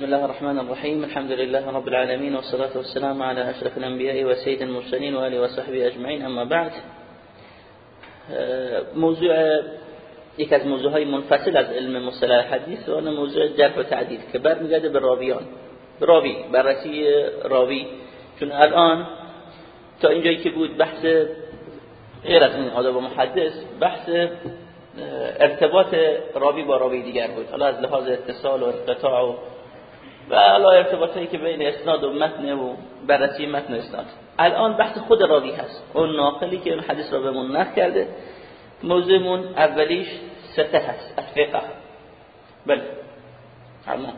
بسم الله الرحمن الرحيم الحمد لله رب العالمين والصلاة والسلام على أشرف الأنبياء وسيد المرسلين وآله وصحبه أجمعين أما بعد موضوع یک از موضوع های منفصل از علم مصطلح حدیث و موضوع جرح و تعدیل که برمیگرده به راویان راوی بررسی راوی چون الان تا اینجایی که بود بحث غیر از این آداب محدث بحث ارتباط راوی با راوی دیگر بود حالا از لحاظ اتصال و انقطاع و و حالا ارتباطی که بین اسناد و متن و بررسی متن اسناد. الان بحث خود راوی هست. اون ناقلی که اون حدیث را بهمون نقل کرده موضوعمون اولیش سته هست از فقه. بله. همون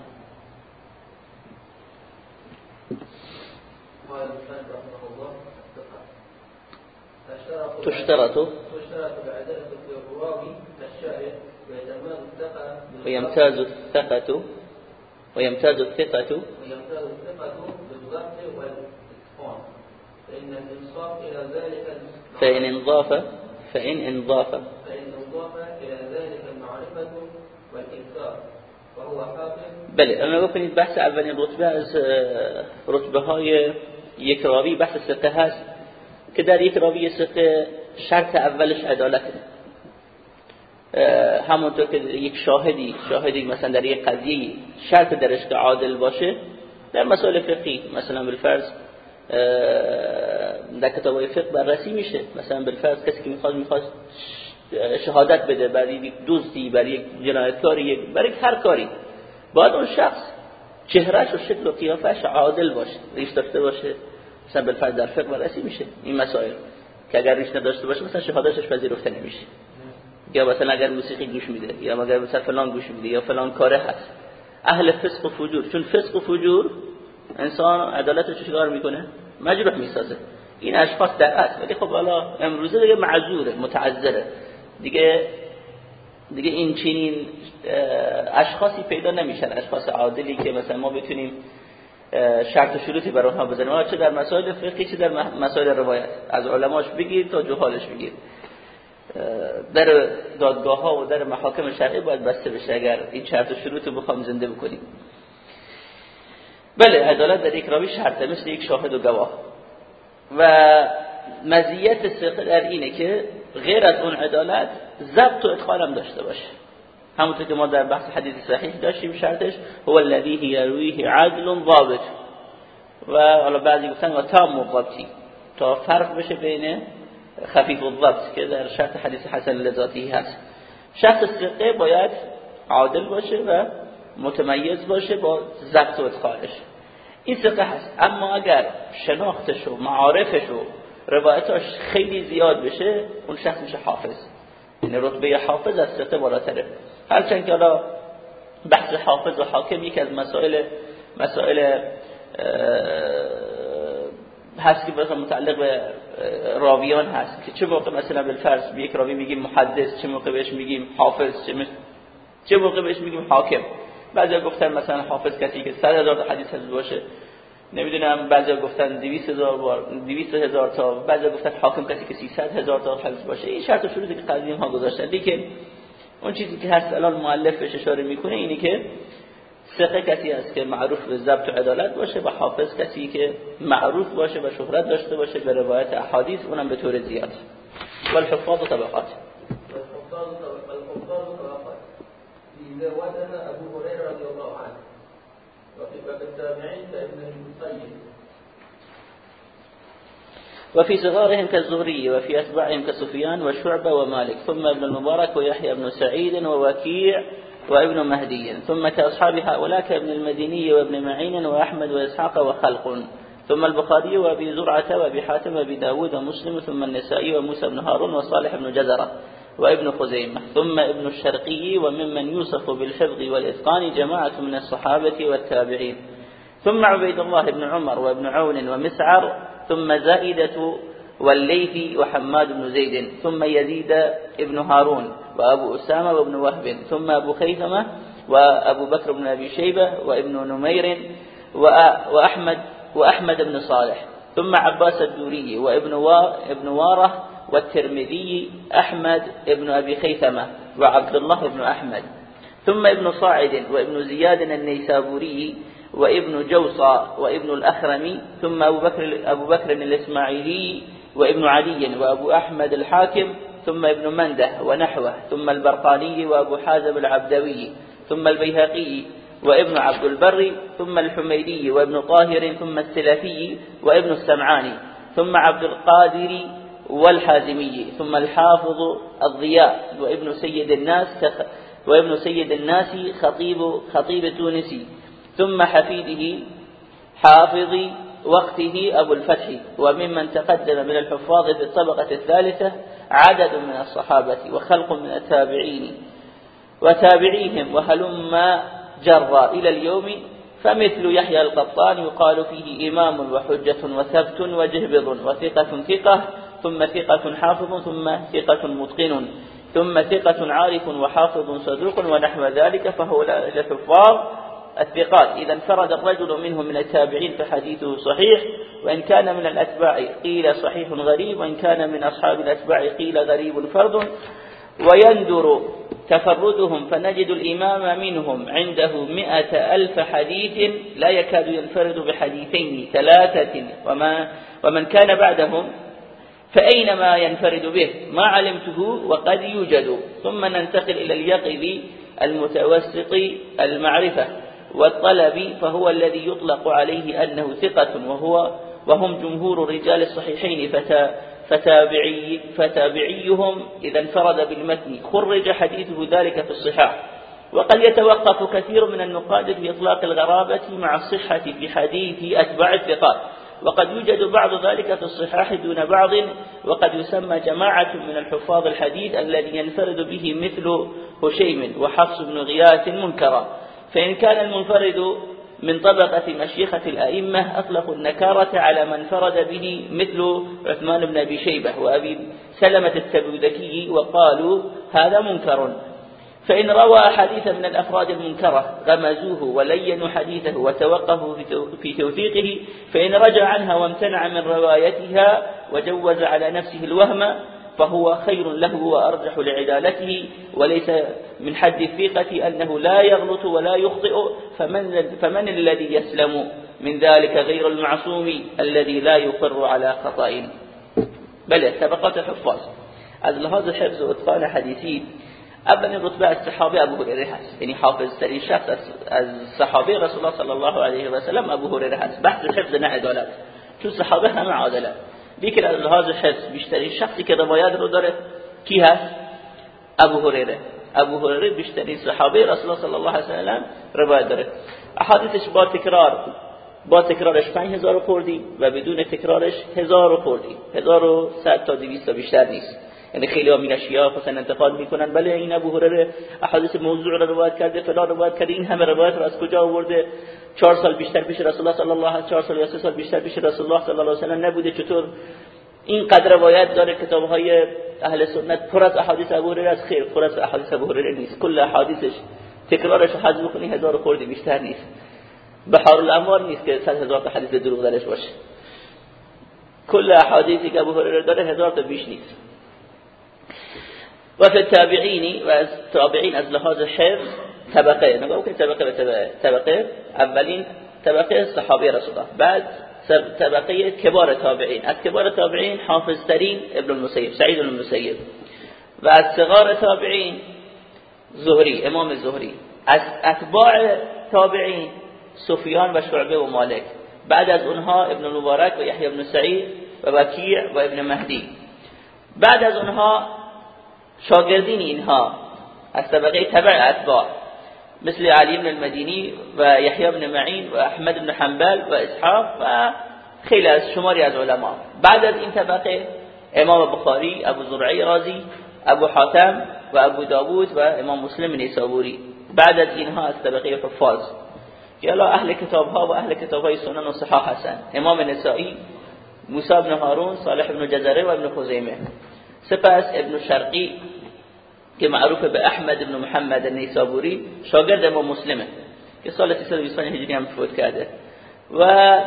تشترط. تشترط. بعدالة الراوي الثقة ويمتاز الثقة. ويمتاز الثقة ويمتاز الثقة بالضبط والإتقان. فإن الإنصاف إلى ذلك فإن انضاف فإن انضاف. فإن انضاف إلى ذلك المعرفة والإكثار وهو حافظ. بله أما بکنید بحث اولین رتبه از رتبه های یک راوی بحث ثقه هست که در یک راوی ثقه شرط اولش عدالته همونطور که یک شاهدی شاهدی مثلا در یک قضیه شرط درش که عادل باشه در مسائل فقهی مثلا بالفرض در کتاب های فقه بررسی میشه. مثلا بالفرض کسی که می‌خواد می‌خواد شهادت بده برای یک دوستی برای یک جنایتکاری برای هر کاری. باید اون شخص چهرهش و شکل و قیافش عادل باشه ریش داشته باشه. مثلا بالفرض در فقه بررسی میشه این مسائل. که اگر ریش نداشته باشه مثلا شهادتش پذیرفته نمیشه. یا مثلا اگر موسیقی گوش میده یا اگر مثلا فلان گوش میده یا فلان کاره هست. اهل فسق و فجور چون فسق و فجور انسان عدالتش رو چیکار می‌کنه؟ مجروح می‌سازه. این اشخاص در اصل. ولی خب حالا امروزه دیگه معذوره متعذره. دیگه دیگه این چنین اشخاصی پیدا نمیشن. اشخاص عادلی که مثلا ما بتونیم شرط و شروطی برای اونها بزنیم چه در مسائل فقهی چه در مسائل روایت. از علماش بگیر تا جهالش بگیر. در دادگاه ها و در محاکم شرعی باید بسته بشه اگر این شرط و شروط رو بخوام زنده بکنیم. بله عدالت در یک راوی شرطه مثل یک شاهد و گواه. و مزیت ثقه در اینه که غیر از اون عدالت ضبط و ادخال هم داشته باشه. همونطور که ما در بحث حدیث صحیح داشتیم شرطش هو الذي یرویه عدل ضابط. و حالا بعضی گفتن و تام ضبطی تا فرق بشه بین خفیف الضبط که در شرط حدیث حسن لذاتی هست. شخص ثقه باید عادل باشه و متمیز باشه با ضبط و ادخالش این ثقه هست. اما اگر شناختش و معارفش و روایتاش خیلی زیاد بشه اون شخص میشه حافظ. یعنی رتبه حافظ از ثقه بالاتره. هرچند که حالا بحث حافظ و حاکم یک از مسائل مسائل هست که مثلا متعلق به راویان هست که چه موقع مثلا بالفرض به یک راوی میگیم محدث چه موقع بهش میگیم حافظ چه, چه موقع بهش میگیم حاکم. بعضی گفتن مثلا حافظ کسی که 100 هزار حدیث حفظ باشه. نمی‌دونم بعضی گفتن 200 هزار بار 200 هزار تا بعضی گفتن حاکم کسی که 300 هزار تا حفظ باشه. این شرط و که قدیم ها گذاشتن. لیکن اون چیزی که هست الان مؤلف بهش اشاره می‌کنه اینی که ثقه کسی است که معروف به ضبط و عدالت باشه و حافظ کسی که معروف باشه و شهرت داشته باشه به روایت احادیث اونم به طور زیاد. و الحفاظ طبقات. وزن أبو هريرة رضي الله عنه. وفي التابعين كابن المسيب وفي صغارهم كالزهري وفي أتباعهم كسفيان وشعبة ومالك. ثم ابن المبارك ويحيى بن سعيد ووكيع وابن مهدي ثم كأصحاب هؤلاء كابن المديني وابن معين وأحمد وإسحاق وخلق. ثم البخاري وأبي زرعة وأبي حاتم وأبي داود ومسلم ثم النسائي وموسى بن هارون وصالح بن جزرة وابن خزيمة. ثم ابن الشرقي وممن يوصف بالحفظ والإتقان جماعة من الصحابة والتابعين. ثم عبيد الله بن عمر وابن عون ومسعر. ثم زائدة والليثي وحماد بن زيد. ثم يزيد ابن هارون. وأبو أسامة وابن وهب ثم أبو خيثمة وأبو بكر بن أبي شيبة وابن نمير وأحمد وأحمد بن صالح ثم عباس الدوري وابن ابن وارة والترمذي أحمد بن أبي خيثمة وعبد الله بن أحمد ثم ابن صاعد وابن زياد النيسابوري وابن جوصى وابن الأخرمي ثم أبو بكر, أبو بكر الإسماعيلي وابن علي وأبو أحمد الحاكم ثم ابن منده ونحوه ثم البرقاني وأبو حازم العبدوي ثم البيهقي وابن عبد البر ثم الحميدي وابن طاهر ثم السلفي وابن السمعاني ثم عبد القادر والحازمي ثم الحافظ الضياء وابن سيد الناس وابن سيد الناس خطيب خطيب تونسي ثم حفيده حافظ وقته أبو الفتح وممن تقدم من الحفاظ في الطبقة الثالثة عدد من الصحابة وخلق من التابعين وتابعيهم وهلم جرى إلى اليوم فمثل يحيى القطان يقال فيه إمام وحجة وثبت وجهبض وثقة ثقة ثم ثقة حافظ ثم ثقة متقن ثم ثقة عارف وحافظ صدوق ونحو ذلك فهو الحفاظ الثقات. إذا انفرد الرجل منهم من التابعين فحديثه صحيح وإن كان من الأتباع قيل صحيح غريب وإن كان من أصحاب الأتباع قيل غريب فرد. ويندر تفردهم فنجد الإمام منهم عنده مئة ألف حديث لا يكاد ينفرد بحديثين ثلاثة. وما ومن كان بعدهم فأينما ينفرد به؟ ما علمته وقد يوجد. ثم ننتقل إلى اليقظ المتوسط المعرفة. والطلب فهو الذي يطلق عليه أنه ثقة وهو وهم جمهور رجال الصحيحين فتا فتابعي فتابعيهم إذا انفرد بالمتن. خرج حديثه ذلك في الصحاح. وقد يتوقف كثير من النقاد في إطلاق الغرابة مع الصحة في حديث أتباع الثقات. وقد يوجد بعض ذلك في الصحاح دون بعض وقد يسمى جماعة من الحفاظ الحديث الذي ينفرد به مثل هشيم وحفص بن غياث منكرا. فإن كان المنفرد من طبقة مشيخة الأئمة أطلقوا النكارة على من فرد به مثل عثمان بن أبي شيبة وأبي سلمة التبوذكي وقالوا هذا منكر. فإن روى حديثا من الأفراد المنكرة غمزوه ولينوا حديثه وتوقفوا في توثيقه فإن رجع عنها وامتنع من روايتها وجوز على نفسه الوهم فهو خير له وأرجح لعدالته وليس من حد الثقة أنه لا يغلط ولا يخطئ فمن, فمن الذي يسلم من ذلك غير المعصوم الذي لا يقر على خطأ؟ بل طبقات الحفاظ از لحاظ حفظ و اتقان حدیثی رتبه از صحابه ابو هریره هست. یعنی حافظ ترین شخص از صحابه رسول الله صلی الله علیه و سلم ابو هریره هست. بحث حفظ نه عدالت. چون صحابه همه عادله لیکن از حفظ بیشترین شخصی که روایت رو داره کی هست؟ ابو هریره. ابو هریره بیشترین صحابه رسول الله صلی الله علیه و سلم روایت داره احادیثش با تکرار با تکرارش 5000 خوردی و بدون تکرارش 1000 خوردی 1100 تا 200 تا بیشتر نیست یعنی خیلی ها من اشیاء خصوصا انتقاد می‌کنن بله این ابو هریره احادیث موضوع رو روایت کرده فلان روایت کرده این همه روایت رو از کجا آورده چهار سال بیشتر پیش رسول الله صلی الله علیه و چهار سال یا سه سال بیشتر پیش رسول الله صلی الله علیه و سلم نبوده چطور این قدر روایت داره کتاب های اهل سنت. پر از احادیث ابو هریره از خیر پر از احادیث ابو هریره نیست. کل احادیثش تکرارش حذف کنی هزار خورده بیشتر نیست. بحار الانوار نیست که صد هزار تا حدیث دروغ درش باشه. کل احادیثی که ابو هریره داره هزار تا بیش نیست. و فی التابعین و از تابعین از لحاظ حفظ طبقه. نگاه که طبقه به طبقه اولین طبقه صحابه رسول الله. بعد طبقه کبار تابعین. از کبار تابعین حافظ ترین ابن المسیب سعید المسیب. و از صغار تابعین زهری امام زهری. از اتباع تابعین سفیان و شعبه و مالک. بعد از اونها ابن المبارک و یحیی بن سعید و وکیع و ابن مهدی. بعد از اونها شاگردین اینها از طبقه تبع اتباع. مثل علی بن المدینی و یحیی بن معین و احمد بن حنبل و اسحاق و خیلی از شماری از علما. بعد از این طبقه امام بخاری ابو زرعی رازی ابو حاتم و ابو داوود و امام مسلم نیسابوری. بعد از اینها از طبقه حفاظ. که اهل کتاب ها و اهل کتاب های سنن و صحاح هستن. امام نسائی موسی بن هارون صالح بن جزره و ابن خزیمه. سپس ابن شرقی که معروف به احمد بن محمد النیسابوری شاگرد امام مسلمه که سال 325 هجری هم فوت کرده. و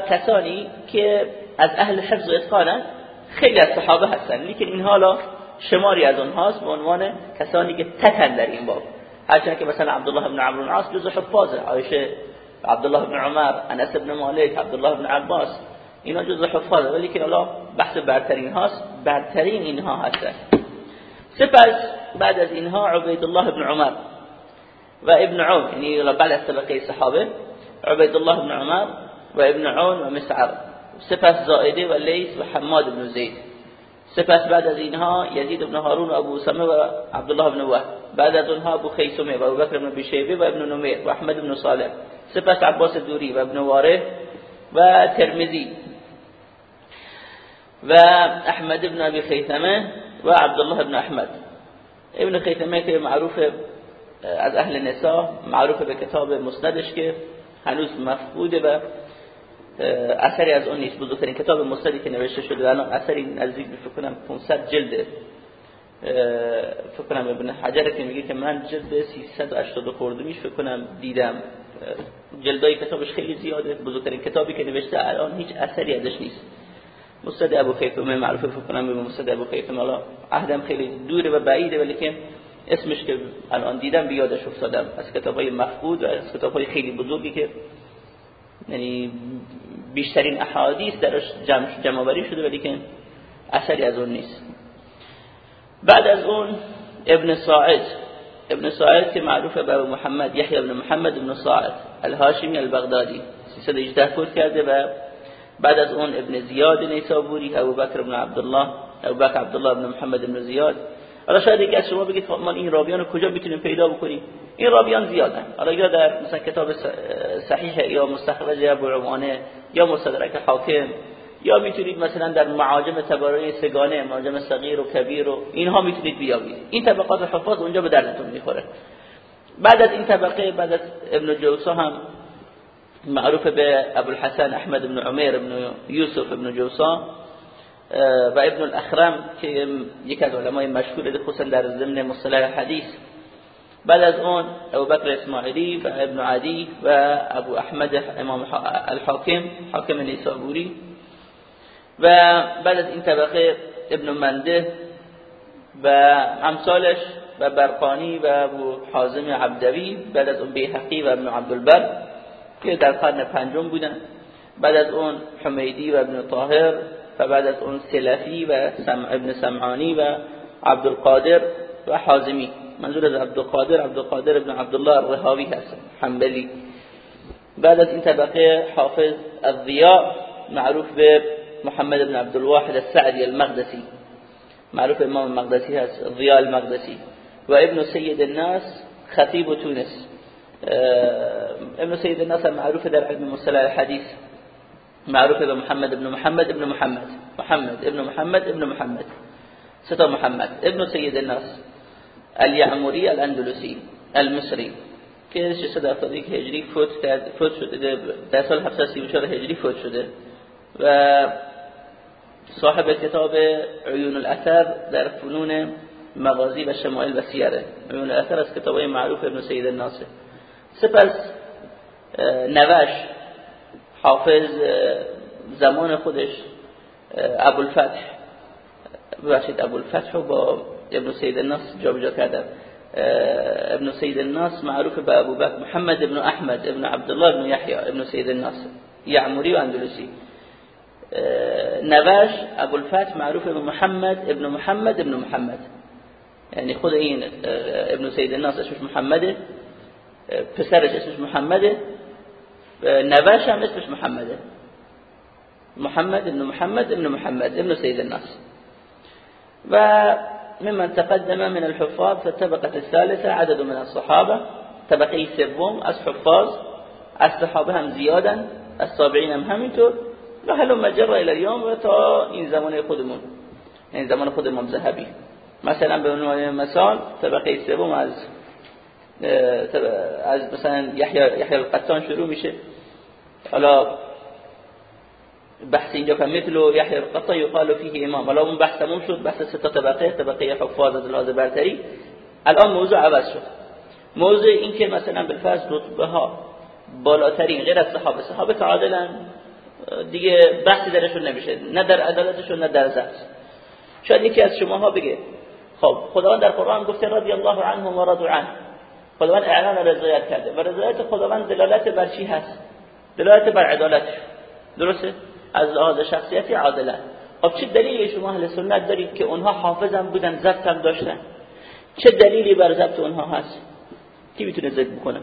کسانی که از اهل حفظ و اتقانن خیلی از صحابه هستن لیکن این حالا شماری از اونهاست به عنوان کسانی که تکن در این باب. هرچند که مثلا عبدالله بن عمرو العاص جزء حفاظه عایشه عبدالله بن عمر انس بن مالک عبدالله بن عباس اینا جزء حفاظه ولی که حالا بحث برترین هاست برترین اینها هستن. سپس بعد از اینها عبید الله بن عمر و ابن عون یعنی بعد از طبقه صحابه عبید الله بن عمر و ابن عون و مسعر سپس زائده و لیس و حماد بن زید. سپس بعد از اینها یزید بن هارون و ابو سمه و عبدالله بن وهب. بعد از اونها ابو خیسمه و ابو بکر بن بشیبه و ابن نمیر و احمد بن صالح. سپس عباس دوری و ابن واره و ترمذی و احمد بن ابي خیثمه و عبدالله بن احمد. ابن خیثمه که معروف از اهل نساء معروف به کتاب مسندش که هنوز مفقوده و اثری از اون نیست. بزرگترین کتاب مسندی که نوشته شده الان اثری نزدیک به فکر کنم 500 جلده. فکر کنم ابن حجر که میگه که من جلد 380 خورده میش فکر کنم دیدم. جلدای کتابش خیلی زیاده. بزرگترین کتابی که نوشته الان هیچ اثری ازش نیست. مستد ابو خیثمه معروف فکر کنم به مستد ابو حالا عهدم خیلی دوره و بعیده ولی که اسمش که الان دیدم بیادش افتادم. از کتابای مفقود و از کتابای خیلی بزرگی که یعنی بیشترین احادیث درش جمع جمع شده ولی که اثری از اون نیست. بعد از اون ابن ساعد. ابن ساعد که معروف به محمد یحیی ابن محمد ابن ساعد. الهاشمی البغدادی. 318 فوت کرده و بعد از اون ابن زیاد نیسابوری ابو بکر ابن عبدالله ابو بکر عبدالله ابن محمد ابن زیاد. حالا شاید یکی از شما بگید خب ما این راویان رو کجا می‌تونیم پیدا بکنیم؟ این راویان زیادن. حالا یا در مثلا کتاب صحیح یا مستخرج ابو عوانه یا مستدرک حاکم یا می‌تونید مثلا در معاجم تبارانی سگانه معاجم صغیر و کبیر و اینها می‌تونید بیابید. این طبقات حفاظ اونجا به دردتون می‌خوره. بعد از این طبقه بعد از ابن جوسا هم معروف به ابو الحسن أحمد بن عمیر بن یوسف بن جوسا و ابن الاخرم که یک از علمای مشهور خصوصا در ضمن مصطلح حدیث بعد از اون أبو بکر اسماعیلی و ابن عدی و أبو أحمد إمام الحاکم حاکم نیسابوری و بعد از این طبقه ابن منده و امثالش و برقانی و ابو حازم عبدوی. بعد از اون بیحقی و ابن عبدالبر. که در قرن پنجم بودن. بعد از اون حمیدی و ابن طاهر و بعد از اون سلفی و سمع ابن سمعانی و عبدالقادر و حازمی. منظور از عبدالقادر عبدالقادر ابن عبدالله الرهاوی هست حنبلی. بعد از این طبقه حافظ الضیاء معروف به محمد بن عبدالواحد السعدی المقدسی. معروف امام المقدسی هست ضیاء المقدسی. و ابن سید الناس خطیب تونس. ابن سید الناس معروف در علم مصطلح الحديث معروف به محمد ابن محمد ابن محمد محمد ابن محمد ابن محمد ستا محمد ابن سید الناس الیعموری الاندلسی المصری که 671 هجری فوت فوت شده در سال 734 هجری فوت شده و صاحب کتاب عیون الاثر در فنون مغازی و شمائل و سیره عیون الاثر از کتاب معروف ابن سید الناصر سپس نوش حافظ زمان خودش ابو الفتح ببخشید ابو الفتح با ابن سید الناس جابجا کردن ابن سید الناس معروف به ابو بکر محمد ابن احمد ابن عبدالله ابن یحیی ابن سید الناس یعموری و اندلسی. نوش ابو الفتح معروف به محمد ابن محمد ابن محمد. یعنی خود این ابن سید الناس اسمش محمده. پسرش اسمش محمده نوش هم اسمش محمده. محمد ابن محمد ابن محمد ابن سيد الناس وممن تقدم من الحفاظ في الطبقة الثالثة عدد من الصحابة. طبقه سوم از حفاظ از صحابه هم زیادن از تابعین هم همینطور. و هلو مجر الى اليوم و تا این زمان خودمون. این زمان خود ذهبی مثلا به عنوان مثال طبقه سوم از از مثلا یحیی القطان شروع میشه. حالا بحث اینجا که مثل یحیی القطان یقال فيه امام. حالا اون بحث تموم شد بحث سه طبقه طبقه حفاظ از لحاظ برتری. الان موضوع عوض شد. موضوع این که مثلا بالفرض رتبه ها بالاترین غیر از صحابه. صحابه تعادلن دیگه بحثی درشون نمیشه. نه در عدالتشون نه در ضبط شاید یکی از شماها بگه خب خداوند در قرآن گفته رضی الله عنهم و رضوا عنه. خداوند اعلان رضایت کرده. و رضایت خداوند دلالت بر چی هست؟ دلالت بر عدالت. درسته؟ از لحاظ شخصیتی عادلت خب چه دلیلی شما اهل سنت دارید که اونها حافظم بودن ضبط هم داشتن؟ چه دلیلی بر ضبط اونها هست؟ کی می‌تونه ذکر بکنه؟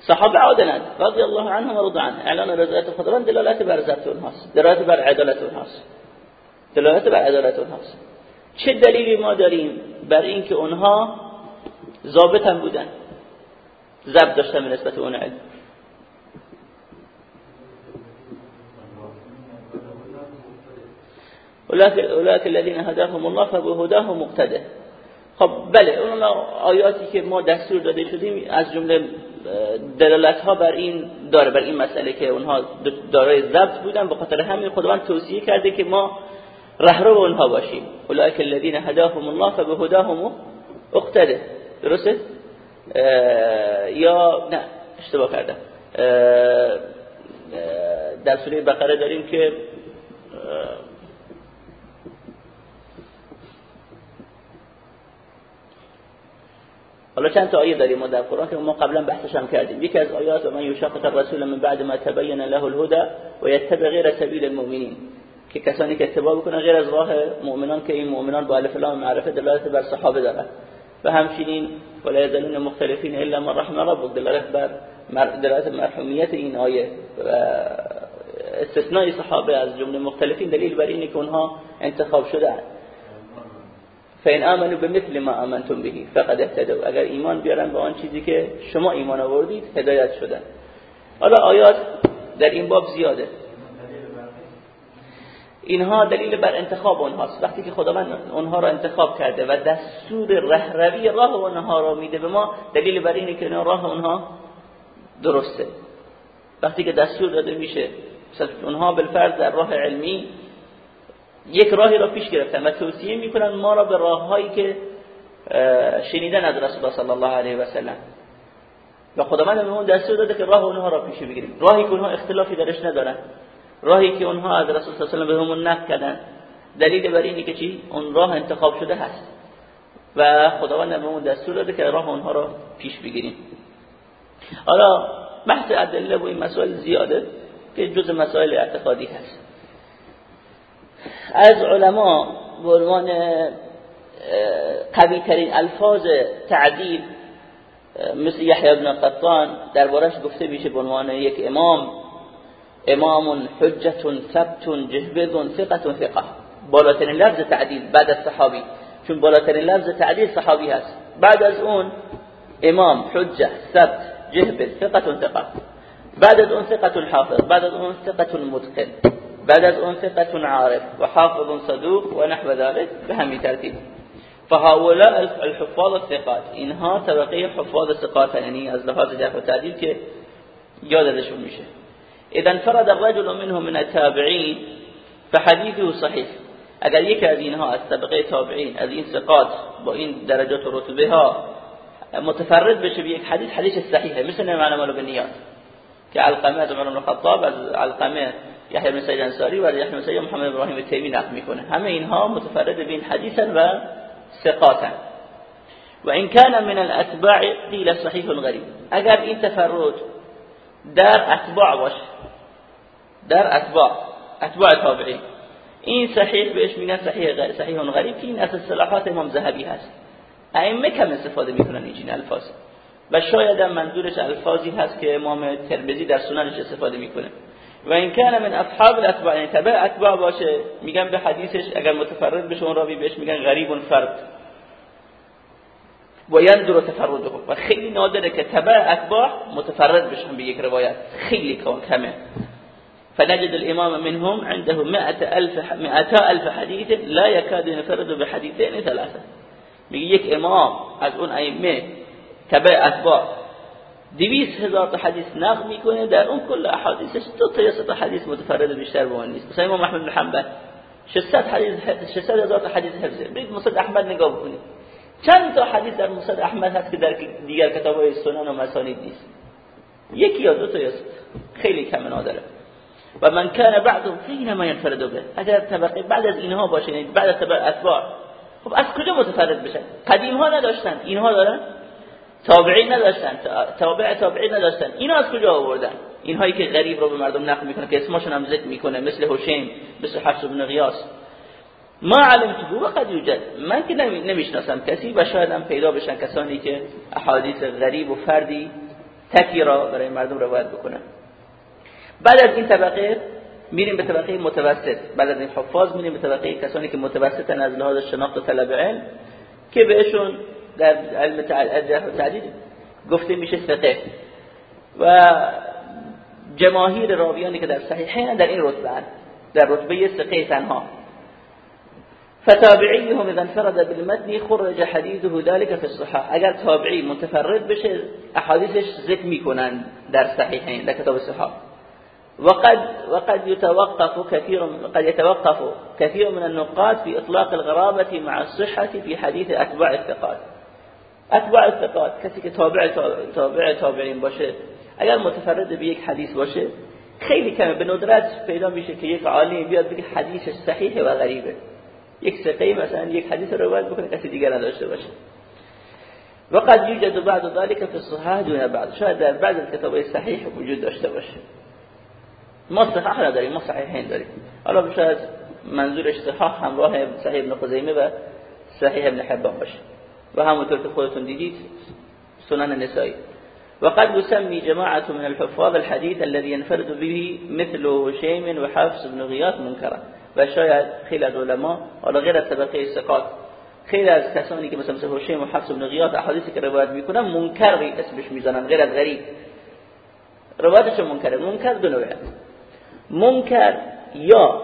صحابه عادلند رضی الله عنهم و رضا عنه اعلان رضایت خداوند دلالت بر ضبط اونهاست. دلالت بر عدالت اونهاست. دلالت بر عدالت اونهاست. چه دلیلی ما داریم بر اینکه اونها ضابط هم بودن؟ ضبط داشتن به نسبت اون علم. اولئک الذين هداهم الله فبهداه مقتده. خب بله اون آیاتی که ما دستور داده شدیم از جمله دلالت ها بر این داره بر این مسئله که اونها دارای ضبط بودن. به خاطر همین خداوند توصیه کرده که ما رهرو اونها باشیم. اولئک الذين هداهم الله فبهداهم اقتده. درسته؟ یا نه اشتباه کردم. در سوره بقره داریم که حالا چند تا آیه داریم ما در قرآن که ما قبلا بحثش هم کردیم. یکی از آیات من یشاقق الرسول من بعد ما تبین له الهدى و یتبع غیر سبیل المؤمنین. که کسانی که اتباع بکنن غیر از راه مؤمنان که این مؤمنان با الف لام معرفه دلالت بر صحابه دارن. و همچنین ولا یزالون مختلفین الا من رحم ربک. دلالت بر دلالت مرحومیت این آیه و استثناء صحابه از جمله مختلفین دلیل بر اینه که اونها انتخاب شدن فین آمنوا بمثل ما آمنتم به فقد اهتدوا. اگر ایمان بیارن به آن چیزی که شما ایمان آوردید هدایت شدن. حالا آیات در این باب زیاده. اینها دلیل بر انتخاب اونهاست وقتی که خداوند اونها را انتخاب کرده و دستور رهروی راه اونها را میده به ما دلیل بر اینه که راه اونها درسته. وقتی که دستور داده میشه اونها بالفرض در راه علمی یک راهی را پیش گرفتن و توصیه می‌کنن ما را به راههایی که شنیدن از رسول الله صلی الله علیه و سلم و خداوند بهمون دستور داده که راه اونها را پیش بگیریم. راهی که اونها اختلافی درش ندارن. راهی که اونها از رسول صلی الله علیه و سلم بهمون نقل کردن دلیل بر اینه که چی؟ اون راه انتخاب شده هست. و خداوند بهمون دستور داده که راه اونها را پیش بگیریم. حالا بحث ادله و این مسائل زیاده که جز مسائل اعتقادی هست. از علما به عنوان قوی ترین الفاظ تعدیل مثل یحیی بن قطان دربارش گفته میشه به عنوان یک امام. امام حجت ثبت جهبذ ثقه ثقه بالاترین لفظ تعدیل بعد از صحابی چون بالاترین لفظ تعدیل صحابی هست؟ بعد از اون امام حجه ثبت جهبذ ثقه ثقه بعد از اون ثقه حافظ بعد از اون ثقه متقن بعد از اون ثقة عارف و حافظ صدوق و نحو ذلك به همین ترتیب. فهؤلاء الحفاظ الثقات. اینها طبقه حفاظ ثقات یعنی از لحاظ جرح و تعدیل که یادشون میشه. اذا انفرد الرجل منهم من التابعين فحديثه صحيح. اگر یک از اینها از طبقه تابعین از این ثقات با این درجات و رتبه ها متفرد بشه به یک حدیث حدیث صحیحه. مثل ما نعمل بالنیات که علقمه از عمر بن الخطاب از علقمه یحیی بن سعید انصاری و یحیی بن محمد ابراهیم تیمی نقل می‌کنه. همه اینها متفرد به این و ثقاتن. و این کان من الاتباع قیل صحیح غریب اگر این تفرد در اتباع باشه در اتباع. اتباع تابعین این صحیح بهش میگن صحیح صحیح غریب این از اصطلاحات امام ذهبی هست. ائمه کم استفاده می‌کنن این الفاظ. و شاید منظورش الفاظی هست که امام ترمذی در سننش استفاده می‌کنه. و این کان من اصحاب الاتباع. یعنی تبع اتباع باشه. میگن به حدیثش اگر متفرد بشه اون راوی بهش میگن غریب فرد و یندر تفرده و خیلی نادره که تبع اتباع متفرد بشن به یک روایت. خیلی کمه. فنجد الامام منهم عنده مئة الف حديث لا يكاد ينفرد بحديثين ثلاثه. میگه یک امام از اون ائمه تبع اتباع دویست هزار تا حدیث نقل می‌کنه در اون کل احادیثش دو تا یا تا حدیث متفرد بیشتر به اون نیست. مثلا امام احمد بن حنبل 600 حدیث 600 هزار تا حدیث حفظه. برید مسند احمد نگاه بکنید. چند تا حدیث در مسند احمد هست که در دیگر کتاب‌های سنن و مسانید نیست. یکی یا دو تا خیلی کم نادره و من کان بعضهم فینا ما ينفرد به. اگر طبقه بعد از اینها باشه یعنی بعد از اتباع خب از کجا متفرد بشن؟ قدیم ها نداشتن. اینها دارن؟ تابعی نداشتن. تابع تابعی نداشتن. اینا از کجا آوردن؟ اینهایی که غریب رو به مردم نقل می‌کنه که اسمشون هم ذکر می‌کنه مثل حسین مثل حفص بن غیاس ما علمت و قد یوجد. من که نمی‌شناسم. کسی و شاید هم پیدا بشن کسانی که احادیث غریب و فردی تکی را برای مردم روایت بکنن. بعد از این طبقه میریم به طبقه متوسط. بعد از این حفاظ میریم به طبقه کسانی که متوسطن از لحاظ شناخت و طلب علم که بهشون در علم تعدید گفته میشه ثقه و جماهیر راویانی که در صحیحین در این رتبه در رتبه ثقه تنها. فتابعيهم اذا انفرد بالمتن خرج حديثه ذلك في الصحاح. اگر تابعی متفرد بشه احادیثش ذکر می‌کنن در صحیحین در کتاب صحاح وقد وقد يتوقف كثير قد يتوقف كثير من النقاد في اطلاق الغرابه مع الصحه في حديث اتباع الثقات. اتباع الثقات کسی که تابع تابع تابعین باشه اگر متفرد به یک حدیث باشه خیلی کمه. به ندرت پیدا میشه که یک عالمی بیاد بگه حدیثش صحیحه و غریبه. یک ثقه مثلا یک حدیث رو روایت بکنه کسی دیگر نداشته باشه. وقد يوجد بعض ذلك في الصحاح دون بعض. شاید در بعض کتابهای صحیح وجود داشته باشه. ما صحاح نداریم ما صحیحین داریم. حالا شاید منظورش صحاح همراه صحیح ابن خزیمه و صحیح ابن حبان باشه. و همونطور که خودتون دیدید سنن نسائی. وقد يسمي جماعة من الحفاظ الحديث الذي ينفرد به مثل هشيم وحفص بن غياث منكرا و شاید خیلی از علما حالا غیر از طبقه ثقات خیلی از کسانی که مثلا مثل هشیم و حفص بن غیاث احادیثی که روایت می‌کنن منکر اسمش می‌زنن غیر از غریب. روایتش منکره. منکر دو نوعه منکر یا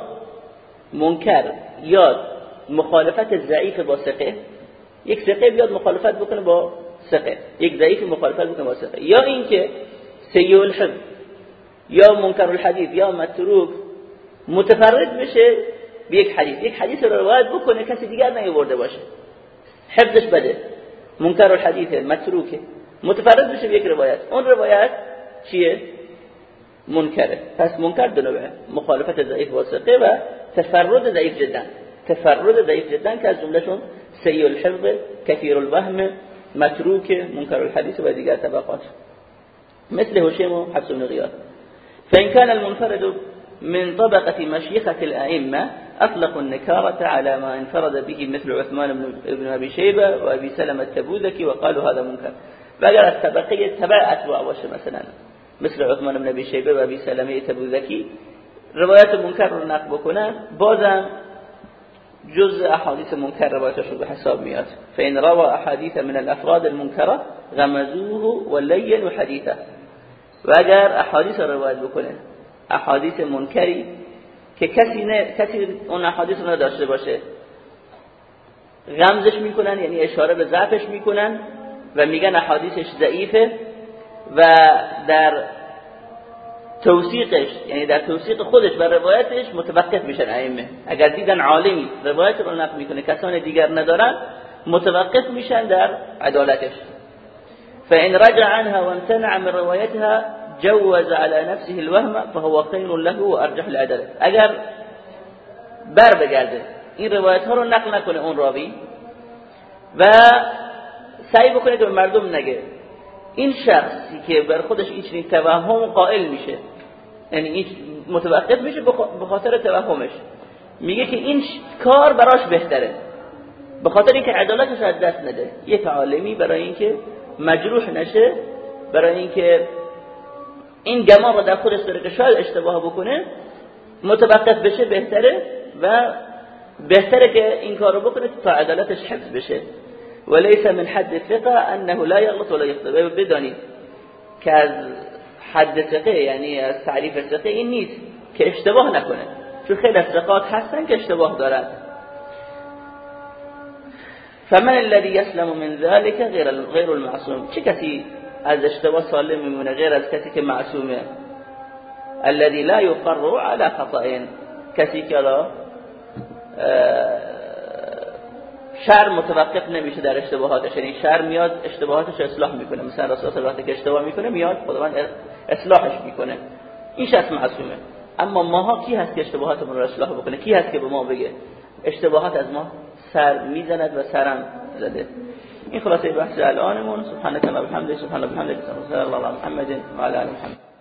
منکر یا مخالفت ضعیف با ثقه. یک ثقه بیاد مخالفت بکنه با ثقه. یک ضعیف مخالفت بکنه با ثقه. یا اینکه سیء الحفظ یا منکر الحدیث یا متروک متفرد بشه به یک حدیث. یک حدیث رو روایت بکنه کسی دیگر نیورده باشه. حفظش بده. منکر الحدیث متروکه. متفرد بشه به یک روایت. اون روایت چیه؟ منکره. پس منکر دو نوعه. مخالفت ضعیف واسقه و تفرد ضعیف جدا. تفرد ضعیف جدا که از جملهشون سیء الحفظ کثیر الوهم متروک منکر الحدیث و دیگر طبقات. مثل هشیم و حفص بن غیاث. فإن كان المنفرد من طبقة مشيخة الأئمة أطلقوا النكارة على ما انفرد به مثل عثمان بن أبي شيبة وأبي سلمة التبوذكي وقالوا هذا منكر. فقال الطبقية تبع أتباع وش مثلا؟ مثل عثمان بن أبي شيبة وأبي سلمة التبوذكي. روايات المنكر نقل بکنه بازم جز أحاديث منكر روايته به حساب مئات. فإن روى أحاديث من الأفراد المنكرة غمزوه ولينوا حديثه. وأجر أحاديث الروايات بکنه احادیث منکری که کسی نه کسی اون احادیث رو نداشته باشه. غمزش می‌کنن یعنی اشاره به ضعفش می‌کنن و میگن احادیثش ضعیفه و در توثیقش یعنی در توثیق خودش و روایتش متوقف میشن ائمه. اگر دیدن عالمی روایت رو نقل می‌کنه کسان دیگر ندارن متوقف میشن در عدالتش. فان رجع عنها وامتنع من روايتها جوز على نفسه الوهم فهو خير له و ارجح العدله اگر بر بگرده این روایت ها رو نقل نکنه اون راوی و سعی بکنه که مردم نگه. این شخصی که بر خودش این چنین توهم قائل میشه یعنی این متوقف میشه به خاطر توهمش. میگه که این کار براش بهتره. به خاطر اینکه عدالتش از دست نده. یک عالمی برای اینکه مجروح نشه برای اینکه این گمان رو در خودش داره که شاید اشتباه بکنه متوقف بشه بهتره و بهتره که این کارو بکنه تا عدالتش حفظ بشه. وليس من حد ثقه انه لا يغلط ولا يخطئ بدانید که از حد ثقه یعنی از تعریف ثقه این نیست که اشتباه نکنه. چون خیلی از ثقات هستن که اشتباه دارن. فمن الذي يسلم من ذلك غير غير المعصوم. چه کسی از اشتباه سالم میمونه غیر از کسی که معصومه. الذي لا يقر على خطأ. کسی که شر متوقف نمیشه در اشتباهاتش. یعنی شر میاد اشتباهاتش اصلاح می‌کنه. مثلا رسول وقتی که اشتباه می‌کنه میاد خداوند اصلاحش می‌کنه. این شخص معصومه. اما ماها کی هست که اشتباهاتمون رو اصلاح بکنه؟ کی هست که به ما بگه؟ اشتباهات از ما سر می‌زند و سرم زده. این خلاصه بحث الانمون. سبحانك اللهم وبحمدك سبحان الله وبحمدك صلی الله محمد و علی محمد.